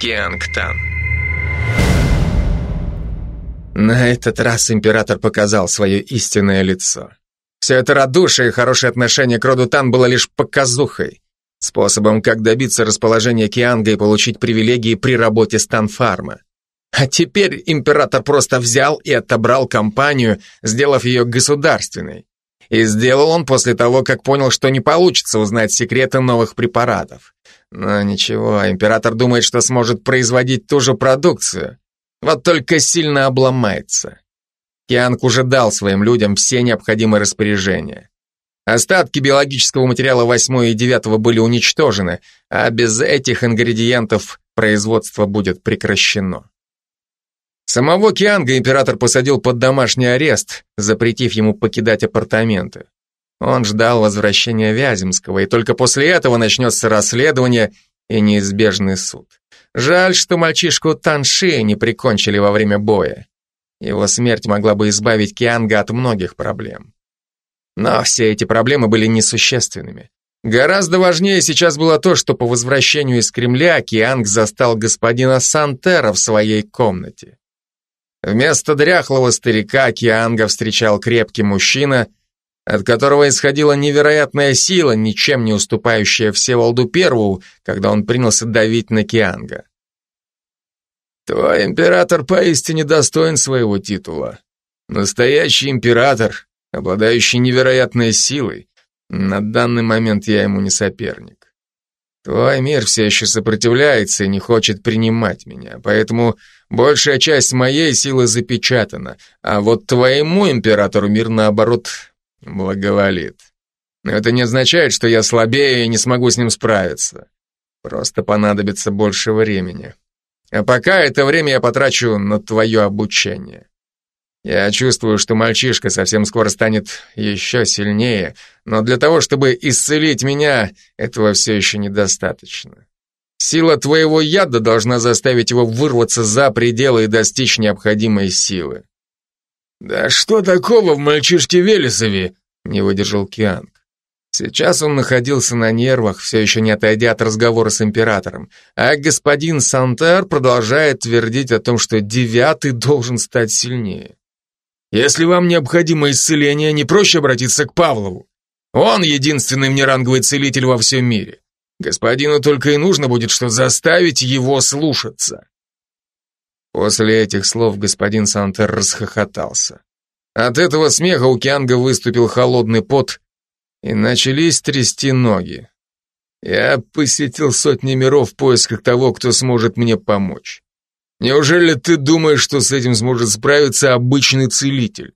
Киангтан. На этот раз император показал свое истинное лицо. Все это радушие и хорошее отношение к роду Тан было лишь показухой, способом, как добиться расположения Кианга и получить привилегии при работе Станфарма. А теперь император просто взял и отобрал компанию, сделав ее государственной. И сделал он после того, как понял, что не получится узнать секреты новых препаратов. Но ничего, император думает, что сможет производить ту же продукцию. Вот только сильно обломается. Кианг уже дал своим людям все необходимые распоряжения. Остатки биологического материала 8 и 9 были уничтожены, а без этих ингредиентов производство будет прекращено. Самого Кианга император посадил под домашний арест, запретив ему покидать апартаменты. Он ждал возвращения Вяземского, и только после этого начнется расследование и неизбежный суд. Жаль, что мальчишку Танши не прикончили во время боя. Его смерть могла бы избавить Кианга от многих проблем. Но все эти проблемы были несущественными. Гораздо важнее сейчас было то, что по возвращению из Кремля Кианг застал господина Сантера в своей комнате. Вместо дряхлого старика Кианга встречал крепкий мужчина, от которого исходила невероятная сила, ничем не уступающая Всеволоду Первому, когда он принялся давить на Кианга. «Твой император поистине достоин своего титула. Настоящий император, обладающий невероятной силой. На данный момент я ему не соперник. Твой мир все еще сопротивляется и не хочет принимать меня, поэтому большая часть моей силы запечатана, а вот твоему императору мир, наоборот, благоволит. Но это не означает, что я слабее и не смогу с ним справиться. Просто понадобится больше времени. А пока это время я потрачу на твое обучение. Я чувствую, что мальчишка совсем скоро станет еще сильнее, но для того, чтобы исцелить меня, этого все еще недостаточно. Сила твоего яда должна заставить его вырваться за пределы и достичь необходимой силы. «Да что такого в мальчишке Велесове?» — не выдержал Кианг. Сейчас он находился на нервах, все еще не отойдя от разговора с императором, а господин Сантер продолжает твердить о том, что девятый должен стать сильнее. Если вам необходимо исцеление, не проще обратиться к Павлову. Он единственный внеранговый целитель во всем мире. Господину только и нужно будет, что заставить его слушаться. После этих слов господин Сантер расхохотался. От этого смеха у Кианга выступил холодный пот, и начались трясти ноги. Я посетил сотни миров в поисках того, кто сможет мне помочь. Неужели ты думаешь, что с этим сможет справиться обычный целитель?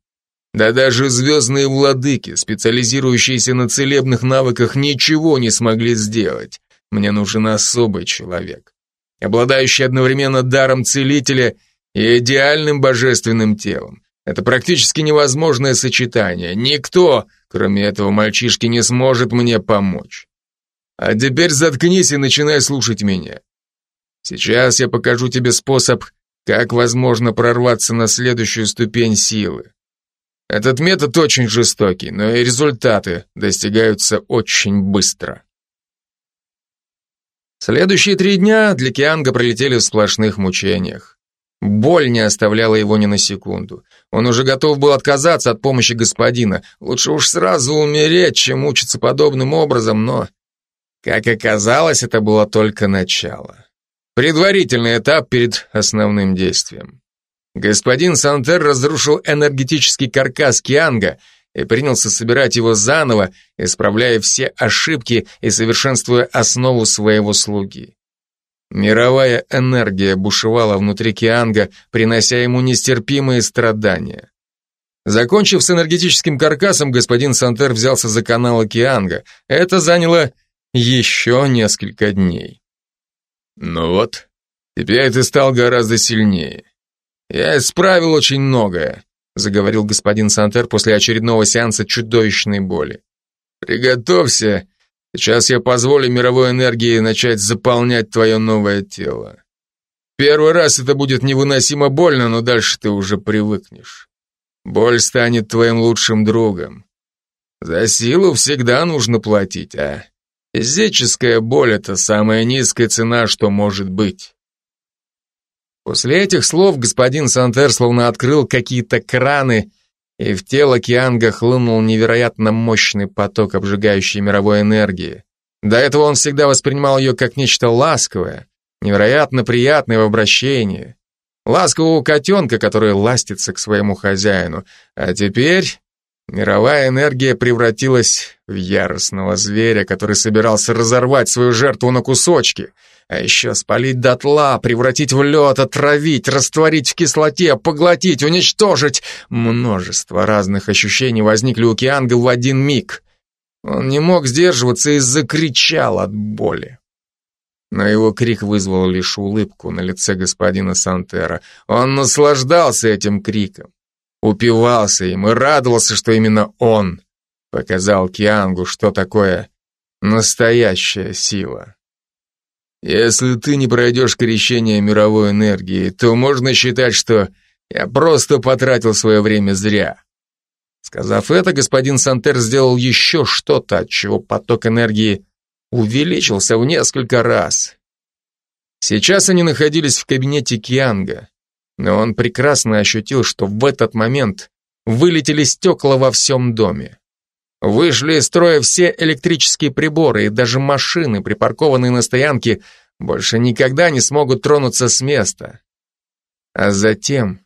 Да даже звездные владыки, специализирующиеся на целебных навыках, ничего не смогли сделать. Мне нужен особый человек, обладающий одновременно даром целителя и идеальным божественным телом. Это практически невозможное сочетание. Никто, кроме этого мальчишки, не сможет мне помочь. А теперь заткнись и начинай слушать меня. Сейчас я покажу тебе способ, как возможно прорваться на следующую ступень силы. Этот метод очень жестокий, но и результаты достигаются очень быстро. Следующие три дня для Кианга пролетели в сплошных мучениях. Боль не оставляла его ни на секунду. Он уже готов был отказаться от помощи господина. Лучше уж сразу умереть, чем мучиться подобным образом, но, как оказалось, это было только начало. Предварительный этап перед основным действием. Господин Сантер разрушил энергетический каркас Кианга и принялся собирать его заново, исправляя все ошибки и совершенствуя основу своего слуги. Мировая энергия бушевала внутри Кианга, принося ему нестерпимые страдания. Закончив с энергетическим каркасом, господин Сантер взялся за канал Кианга. Это заняло еще несколько дней. Ну вот, теперь ты стал гораздо сильнее. Я исправил очень многое, заговорил господин Сантер после очередного сеанса чудовищной боли. Приготовься, сейчас я позволю мировой энергии начать заполнять твое новое тело. Первый раз это будет невыносимо больно, но дальше ты уже привыкнешь. Боль станет твоим лучшим другом. За силу всегда нужно платить, а Физическая боль – это самая низкая цена, что может быть. После этих слов господин Сантер словно открыл какие-то краны, и в тело Кианга хлынул невероятно мощный поток обжигающей мировой энергии. До этого он всегда воспринимал ее как нечто ласковое, невероятно приятное в обращении. Ласкового котенка, который ластится к своему хозяину. А теперь мировая энергия превратилась в яростного зверя, который собирался разорвать свою жертву на кусочки — а еще спалить дотла, превратить в лед, отравить, растворить в кислоте, поглотить, уничтожить. Множество разных ощущений возникли у Кианга в один миг. Он не мог сдерживаться и закричал от боли. Но его крик вызвал лишь улыбку на лице господина Сантера. Он наслаждался этим криком, упивался им и радовался, что именно он показал Киангу, что такое настоящая сила. Если ты не пройдешь крещение мировой энергии, то можно считать, что я просто потратил свое время зря. Сказав это, господин Сантер сделал еще что-то, от чего поток энергии увеличился в несколько раз. Сейчас они находились в кабинете Кианга, но он прекрасно ощутил, что в этот момент вылетели стекла во всем доме. Вышли из строя все электрические приборы и даже машины, припаркованные на стоянке, больше никогда не смогут тронуться с места. А затем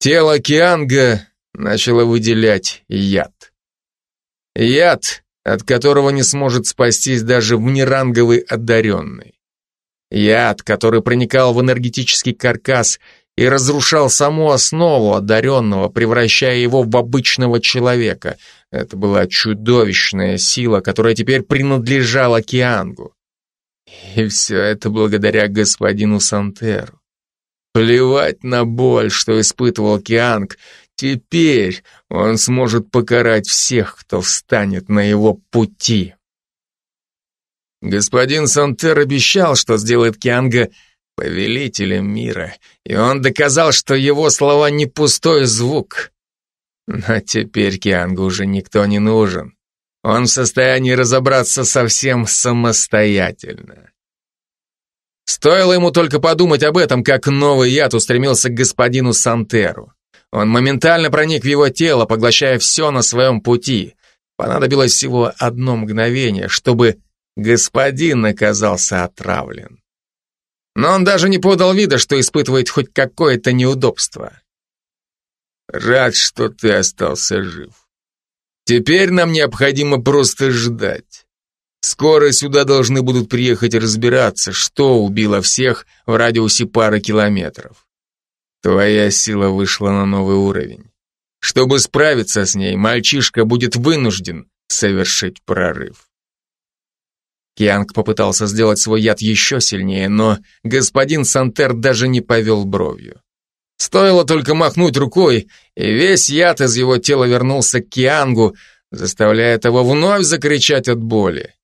тело Кианга начало выделять яд. Яд, от которого не сможет спастись даже внеранговый одаренный. Яд, который проникал в энергетический каркас и разрушал саму основу одаренного, превращая его в обычного человека. Это была чудовищная сила, которая теперь принадлежала Киангу. И все это благодаря господину Сантеру. Плевать на боль, что испытывал Кианг. Теперь он сможет покарать всех, кто встанет на его пути. Господин Сантер обещал, что сделает Кианга повелителем мира, и он доказал, что его слова не пустой звук. Но теперь Киангу уже никто не нужен. Он в состоянии разобраться совсем самостоятельно. Стоило ему только подумать об этом, как новый яд устремился к господину Сантеру. Он моментально проник в его тело, поглощая все на своем пути. Понадобилось всего одно мгновение, чтобы господин оказался отравлен. Но он даже не подал вида, что испытывает хоть какое-то неудобство. «Рад, что ты остался жив. Теперь нам необходимо просто ждать. Скоро сюда должны будут приехать разбираться, что убило всех в радиусе пары километров. Твоя сила вышла на новый уровень. Чтобы справиться с ней, мальчишка будет вынужден совершить прорыв. Кианг попытался сделать свой яд еще сильнее, но господин Сантер даже не повел бровью. Стоило только махнуть рукой, и весь яд из его тела вернулся к Киангу, заставляя того вновь закричать от боли.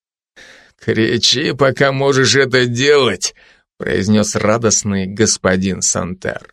«Кричи, пока можешь это делать», произнес радостный господин Сантер.